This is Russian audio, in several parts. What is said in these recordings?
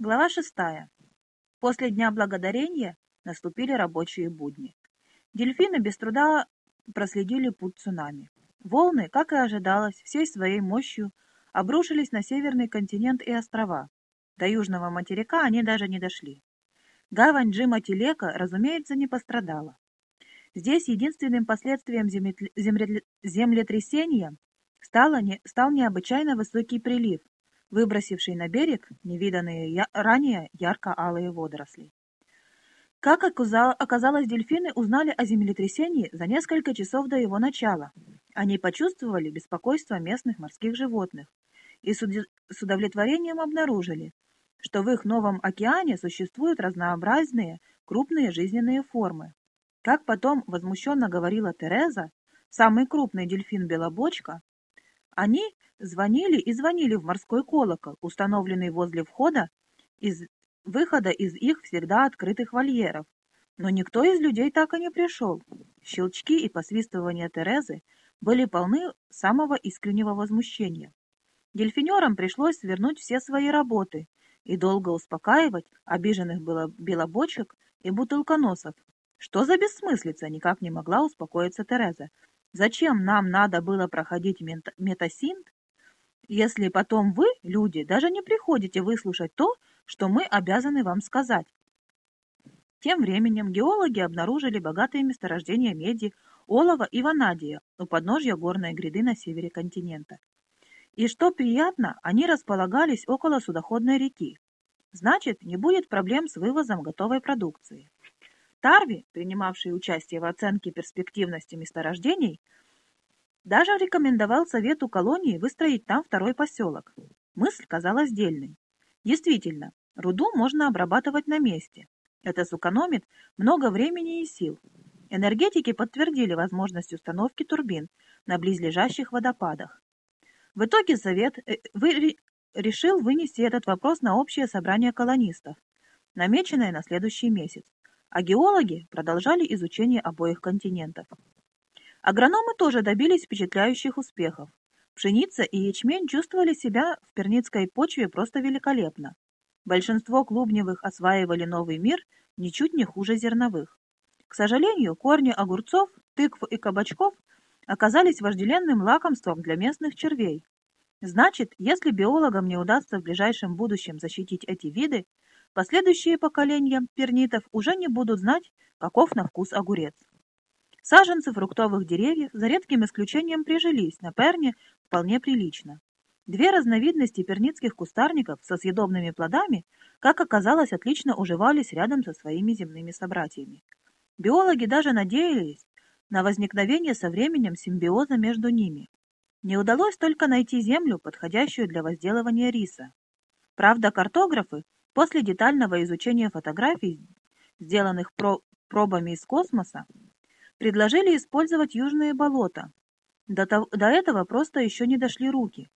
Глава шестая. После Дня Благодарения наступили рабочие будни. Дельфины без труда проследили путь цунами. Волны, как и ожидалось, всей своей мощью обрушились на северный континент и острова. До южного материка они даже не дошли. Гавань Джима Телека, разумеется, не пострадала. Здесь единственным последствием землетрясения стал необычайно высокий прилив, выбросивший на берег невиданные я... ранее ярко-алые водоросли. Как оказалось, дельфины узнали о землетрясении за несколько часов до его начала. Они почувствовали беспокойство местных морских животных и с удовлетворением обнаружили, что в их новом океане существуют разнообразные крупные жизненные формы. Как потом возмущенно говорила Тереза, самый крупный дельфин-белобочка, они звонили и звонили в морской колокол, установленный возле входа из выхода из их всегда открытых вольеров. Но никто из людей так и не пришел. Щелчки и посвистывания Терезы были полны самого искреннего возмущения. Дельфинерам пришлось свернуть все свои работы и долго успокаивать обиженных было белобочек и бутылконосов. Что за бессмыслица, никак не могла успокоиться Тереза. Зачем нам надо было проходить метасинт, если потом вы, люди, даже не приходите выслушать то, что мы обязаны вам сказать? Тем временем геологи обнаружили богатые месторождения меди, олова и ванадия у подножья горной гряды на севере континента. И что приятно, они располагались около судоходной реки. Значит, не будет проблем с вывозом готовой продукции. Тарви, принимавший участие в оценке перспективности месторождений, даже рекомендовал совету колонии выстроить там второй поселок. Мысль казалась дельной. Действительно, руду можно обрабатывать на месте. Это сэкономит много времени и сил. Энергетики подтвердили возможность установки турбин на близлежащих водопадах. В итоге совет э, вы, решил вынести этот вопрос на общее собрание колонистов, намеченное на следующий месяц а геологи продолжали изучение обоих континентов. Агрономы тоже добились впечатляющих успехов. Пшеница и ячмень чувствовали себя в перницкой почве просто великолепно. Большинство клубневых осваивали новый мир ничуть не хуже зерновых. К сожалению, корни огурцов, тыкв и кабачков оказались вожделенным лакомством для местных червей. Значит, если биологам не удастся в ближайшем будущем защитить эти виды, Последующие поколения пернитов уже не будут знать, каков на вкус огурец. Саженцы фруктовых деревьев, за редким исключением, прижились на перне вполне прилично. Две разновидности перницких кустарников со съедобными плодами, как оказалось, отлично уживались рядом со своими земными собратьями. Биологи даже надеялись на возникновение со временем симбиоза между ними. Не удалось только найти землю, подходящую для возделывания риса. Правда, картографы После детального изучения фотографий, сделанных про пробами из космоса, предложили использовать южные болота. До, того, до этого просто еще не дошли руки.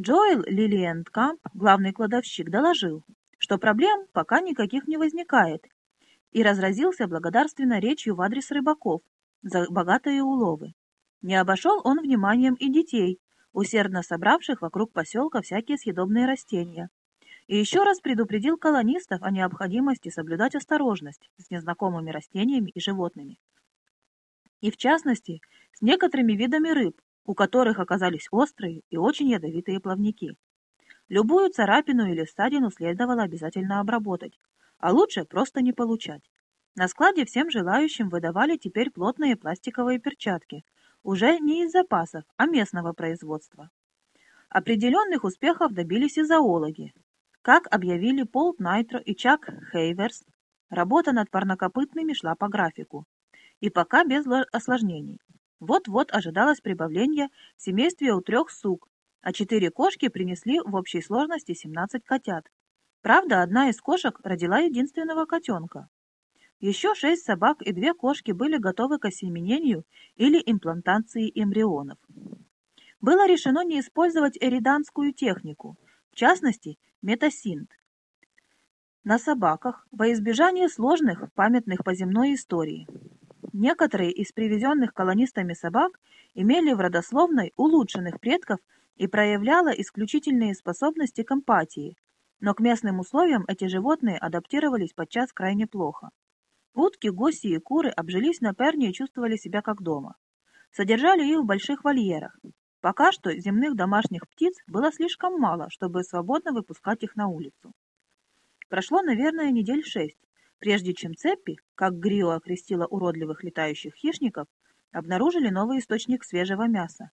Джоэл Лилиендкамп, главный кладовщик, доложил, что проблем пока никаких не возникает, и разразился благодарственной речью в адрес рыбаков за богатые уловы. Не обошел он вниманием и детей, усердно собравших вокруг поселка всякие съедобные растения, и еще раз предупредил колонистов о необходимости соблюдать осторожность с незнакомыми растениями и животными. И в частности, с некоторыми видами рыб, у которых оказались острые и очень ядовитые плавники. Любую царапину или ссадину следовало обязательно обработать, а лучше просто не получать. На складе всем желающим выдавали теперь плотные пластиковые перчатки, уже не из запасов, а местного производства. Определенных успехов добились и зоологи, как объявили Пол Найтро и Чак Хейверс, работа над парнокопытными шла по графику. И пока без осложнений. Вот-вот ожидалось прибавление в семействе у трех сук, а четыре кошки принесли в общей сложности 17 котят. Правда, одна из кошек родила единственного котенка. Еще шесть собак и две кошки были готовы к осеменению или имплантации эмбрионов. Было решено не использовать эриданскую технику – в частности метасинт. На собаках во избежание сложных, памятных по земной истории. Некоторые из привезенных колонистами собак имели в родословной улучшенных предков и проявляла исключительные способности к эмпатии, но к местным условиям эти животные адаптировались подчас крайне плохо. Утки, гуси и куры обжились на перне и чувствовали себя как дома. Содержали их в больших вольерах. Пока что земных домашних птиц было слишком мало, чтобы свободно выпускать их на улицу. Прошло, наверное, недель шесть, прежде чем цепи, как Грио окрестила уродливых летающих хищников, обнаружили новый источник свежего мяса.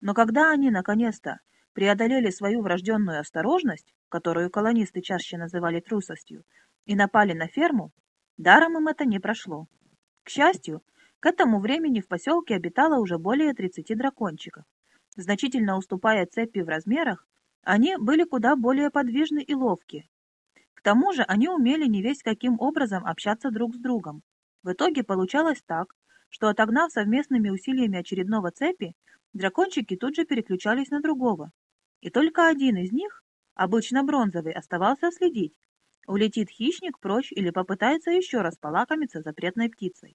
Но когда они, наконец-то, преодолели свою врожденную осторожность, которую колонисты чаще называли трусостью, и напали на ферму, даром им это не прошло. К счастью, к этому времени в поселке обитало уже более 30 дракончиков. Значительно уступая цепи в размерах, они были куда более подвижны и ловки. К тому же они умели не весь каким образом общаться друг с другом. В итоге получалось так, что отогнав совместными усилиями очередного цепи, дракончики тут же переключались на другого. И только один из них, обычно бронзовый, оставался следить, улетит хищник прочь или попытается еще раз полакомиться запретной птицей.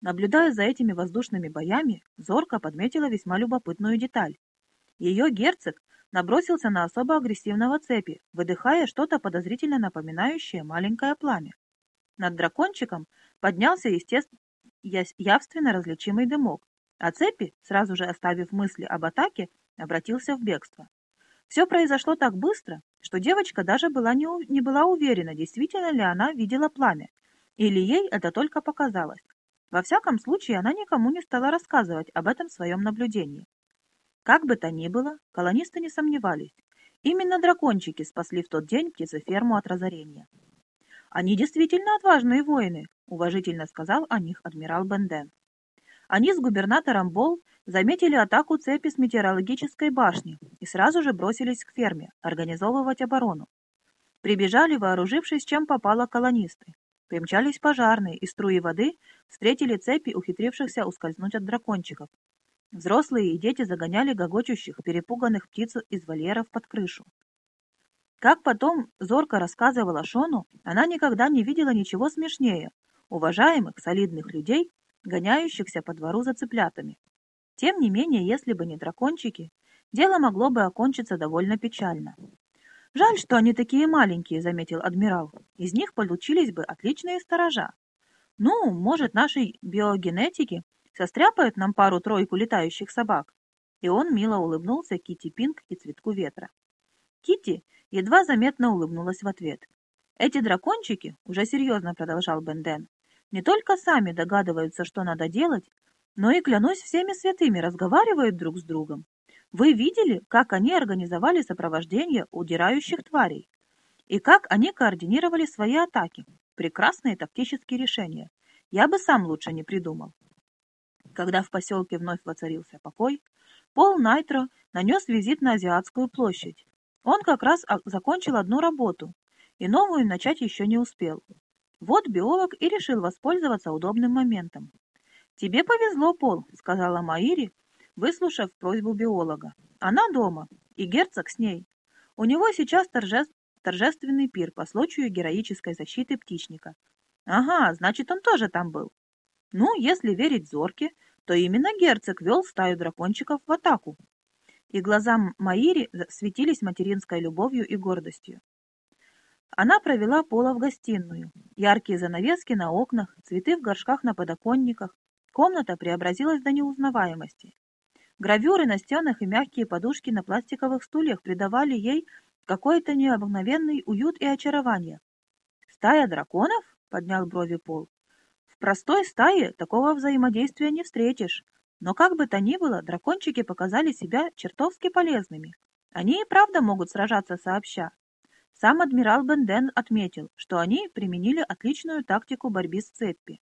Наблюдая за этими воздушными боями, Зорка подметила весьма любопытную деталь. Ее герцог набросился на особо агрессивного цепи, выдыхая что-то подозрительно напоминающее маленькое пламя. Над дракончиком поднялся естественно явственно различимый дымок, а цепи, сразу же оставив мысли об атаке, обратился в бегство. Все произошло так быстро, что девочка даже была не, не была уверена, действительно ли она видела пламя, или ей это только показалось. Во всяком случае, она никому не стала рассказывать об этом своем наблюдении. Как бы то ни было, колонисты не сомневались. Именно дракончики спасли в тот день птицеферму от разорения. «Они действительно отважные воины», — уважительно сказал о них адмирал Бенден. Они с губернатором Бол заметили атаку цепи с метеорологической башни и сразу же бросились к ферме, организовывать оборону. Прибежали, вооружившись, чем попало колонисты. Примчались пожарные, и струи воды встретили цепи, ухитрившихся ускользнуть от дракончиков. Взрослые и дети загоняли гогочущих, перепуганных птиц из вольеров под крышу. Как потом зорко рассказывала Шону, она никогда не видела ничего смешнее уважаемых, солидных людей, гоняющихся по двору за цыплятами. Тем не менее, если бы не дракончики, дело могло бы окончиться довольно печально. «Жаль, что они такие маленькие», — заметил адмирал. «Из них получились бы отличные сторожа. Ну, может, нашей биогенетики состряпают нам пару-тройку летающих собак». И он мило улыбнулся Кити Пинк и Цветку Ветра. Кити едва заметно улыбнулась в ответ. «Эти дракончики», — уже серьезно продолжал Бенден, «не только сами догадываются, что надо делать, но и, клянусь всеми святыми, разговаривают друг с другом. Вы видели, как они организовали сопровождение удирающих тварей? И как они координировали свои атаки? Прекрасные тактические решения. Я бы сам лучше не придумал. Когда в поселке вновь воцарился покой, Пол Найтро нанес визит на Азиатскую площадь. Он как раз закончил одну работу, и новую начать еще не успел. Вот биолог и решил воспользоваться удобным моментом. «Тебе повезло, Пол», — сказала Маири, выслушав просьбу биолога. Она дома, и герцог с ней. У него сейчас торжеств... торжественный пир по случаю героической защиты птичника. Ага, значит, он тоже там был. Ну, если верить Зорке, то именно герцог вел стаю дракончиков в атаку. И глаза Маири светились материнской любовью и гордостью. Она провела Пола в гостиную. Яркие занавески на окнах, цветы в горшках на подоконниках. Комната преобразилась до неузнаваемости. Гравюры на стенах и мягкие подушки на пластиковых стульях придавали ей какой-то необыкновенный уют и очарование. «Стая драконов?» — поднял брови Пол. «В простой стае такого взаимодействия не встретишь. Но как бы то ни было, дракончики показали себя чертовски полезными. Они и правда могут сражаться сообща. Сам адмирал Бенден отметил, что они применили отличную тактику борьбы с цепи.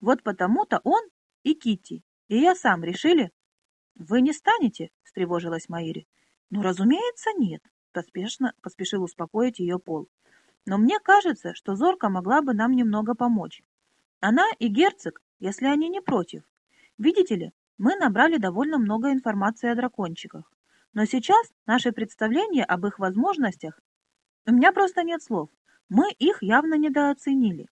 Вот потому-то он и Кити, и я сам решили, «Вы не станете?» — встревожилась Маири. «Ну, разумеется, нет», — поспешно поспешил успокоить ее Пол. «Но мне кажется, что Зорка могла бы нам немного помочь. Она и герцог, если они не против. Видите ли, мы набрали довольно много информации о дракончиках. Но сейчас наше представление об их возможностях... У меня просто нет слов. Мы их явно недооценили.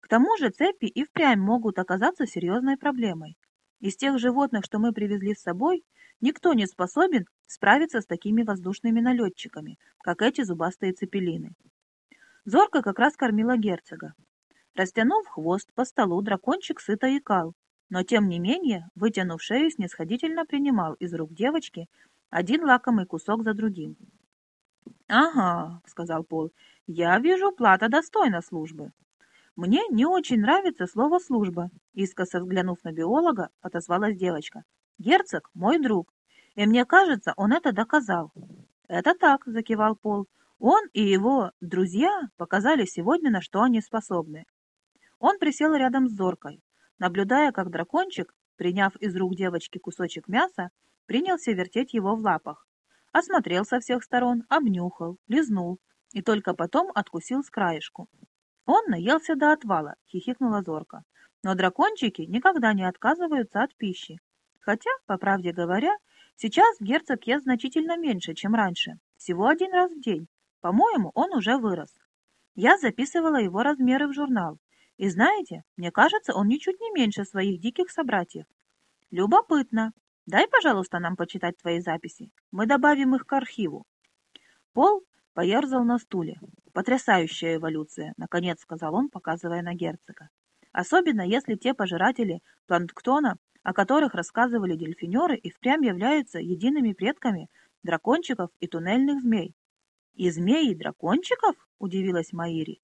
К тому же цепи и впрямь могут оказаться серьезной проблемой. Из тех животных, что мы привезли с собой, никто не способен справиться с такими воздушными налетчиками, как эти зубастые цепелины. Зорка как раз кормила герцога. Растянув хвост по столу, дракончик сыто икал, но тем не менее, вытянув шею, снисходительно принимал из рук девочки один лакомый кусок за другим. «Ага», — сказал Пол, — «я вижу, плата достойна службы». «Мне не очень нравится слово «служба», — искоса взглянув на биолога, отозвалась девочка. «Герцог — мой друг, и мне кажется, он это доказал». «Это так», — закивал Пол. «Он и его друзья показали сегодня, на что они способны». Он присел рядом с Зоркой, наблюдая, как дракончик, приняв из рук девочки кусочек мяса, принялся вертеть его в лапах. Осмотрел со всех сторон, обнюхал, лизнул и только потом откусил с краешку. Он наелся до отвала, хихикнула Зорка. Но дракончики никогда не отказываются от пищи. Хотя, по правде говоря, сейчас герцог ест значительно меньше, чем раньше. Всего один раз в день. По-моему, он уже вырос. Я записывала его размеры в журнал. И знаете, мне кажется, он ничуть не меньше своих диких собратьев. Любопытно. Дай, пожалуйста, нам почитать твои записи. Мы добавим их к архиву. Пол поерзал на стуле. Потрясающая эволюция, наконец сказал он, показывая на герцога. Особенно если те пожиратели планктона, о которых рассказывали дельфинеры, и впрямь являются едиными предками дракончиков и туннельных змей. «И змеи дракончиков?» – удивилась Маири.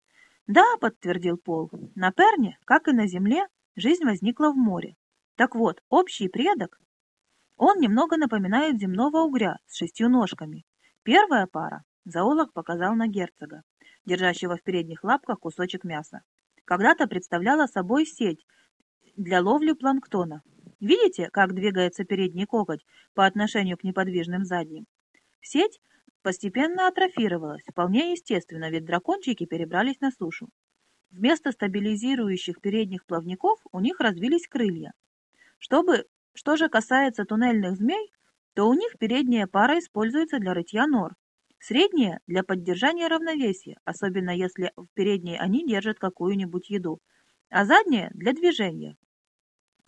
«Да», — подтвердил Пол, — «на Перне, как и на Земле, жизнь возникла в море. Так вот, общий предок, он немного напоминает земного угря с шестью ножками. Первая пара, зоолог показал на герцога, держащего в передних лапках кусочек мяса, когда-то представляла собой сеть для ловли планктона. Видите, как двигается передний коготь по отношению к неподвижным задним? Сеть постепенно атрофировалась, вполне естественно, ведь дракончики перебрались на сушу. Вместо стабилизирующих передних плавников у них развились крылья. Чтобы, что же касается туннельных змей, то у них передняя пара используется для рытья нор, средняя – для поддержания равновесия, особенно если в передней они держат какую-нибудь еду, а задняя – для движения.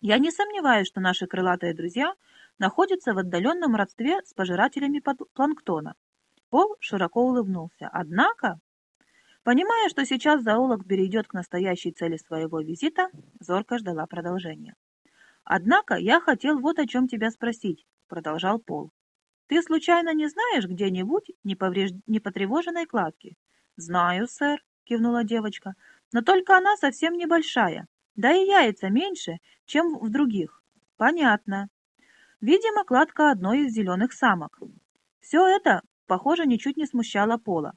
Я не сомневаюсь, что наши крылатые друзья находятся в отдаленном родстве с пожирателями планктона. Пол широко улыбнулся. Однако, понимая, что сейчас зоолог перейдет к настоящей цели своего визита, зорко ждала продолжения. «Однако я хотел вот о чем тебя спросить», — продолжал Пол. «Ты случайно не знаешь где-нибудь неповреж... непотревоженной кладки?» «Знаю, сэр», — кивнула девочка, — «но только она совсем небольшая, да и яйца меньше, чем в других». «Понятно. Видимо, кладка одной из зеленых самок. Все это похоже, ничуть не смущало Пола.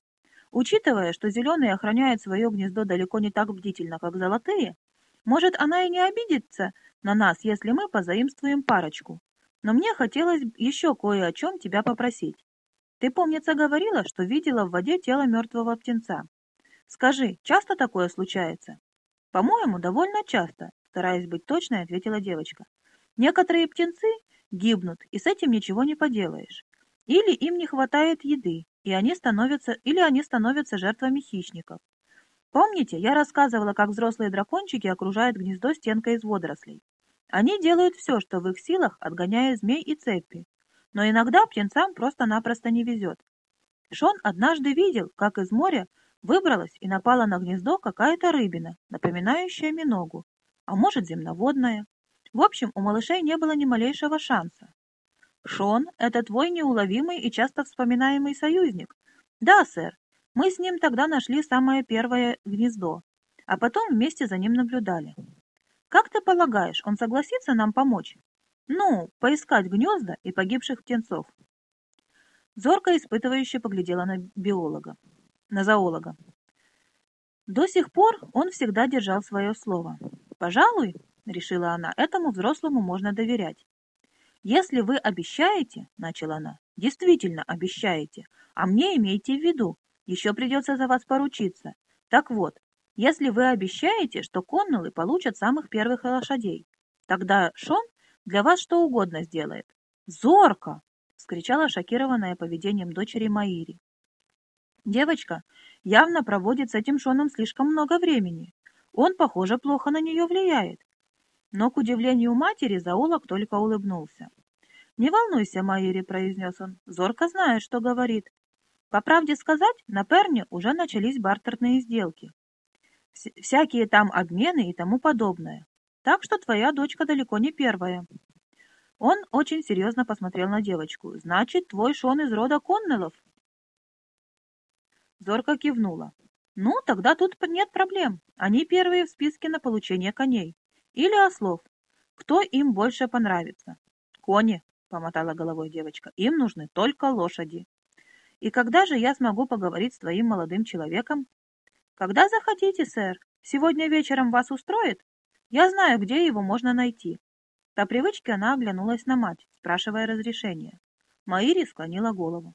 Учитывая, что зеленые охраняют свое гнездо далеко не так бдительно, как золотые, может, она и не обидится на нас, если мы позаимствуем парочку. Но мне хотелось еще кое о чем тебя попросить. Ты, помнится, говорила, что видела в воде тело мертвого птенца. Скажи, часто такое случается? По-моему, довольно часто, стараясь быть точной, ответила девочка. Некоторые птенцы гибнут, и с этим ничего не поделаешь. Или им не хватает еды, и они становятся, или они становятся жертвами хищников. Помните, я рассказывала, как взрослые дракончики окружают гнездо стенкой из водорослей. Они делают все, что в их силах, отгоняя змей и цепи. Но иногда птенцам просто-напросто не везет. Шон однажды видел, как из моря выбралась и напала на гнездо какая-то рыбина, напоминающая миногу, а может земноводная. В общем, у малышей не было ни малейшего шанса. Шон — это твой неуловимый и часто вспоминаемый союзник. Да, сэр, мы с ним тогда нашли самое первое гнездо, а потом вместе за ним наблюдали. Как ты полагаешь, он согласится нам помочь? Ну, поискать гнезда и погибших птенцов. Зорко испытывающе поглядела на биолога, на зоолога. До сих пор он всегда держал свое слово. «Пожалуй, — решила она, — этому взрослому можно доверять. «Если вы обещаете, — начала она, — действительно обещаете, а мне имейте в виду, еще придется за вас поручиться. Так вот, если вы обещаете, что коннеллы получат самых первых лошадей, тогда Шон для вас что угодно сделает. Зорко! — скричала шокированная поведением дочери Маири. Девочка явно проводит с этим Шоном слишком много времени. Он, похоже, плохо на нее влияет. Но, к удивлению матери, заулок только улыбнулся. «Не волнуйся, Маири», — произнес он, — «зорко знает, что говорит. По правде сказать, на Перне уже начались бартерные сделки. Вс всякие там обмены и тому подобное. Так что твоя дочка далеко не первая». Он очень серьезно посмотрел на девочку. «Значит, твой Шон из рода Коннеллов?» Зорка кивнула. «Ну, тогда тут нет проблем. Они первые в списке на получение коней. Или ослов. Кто им больше понравится?» «Кони», — помотала головой девочка. «Им нужны только лошади». «И когда же я смогу поговорить с твоим молодым человеком?» «Когда захотите, сэр. Сегодня вечером вас устроит? Я знаю, где его можно найти. По привычке она оглянулась на мать, спрашивая разрешения. Маири склонила голову.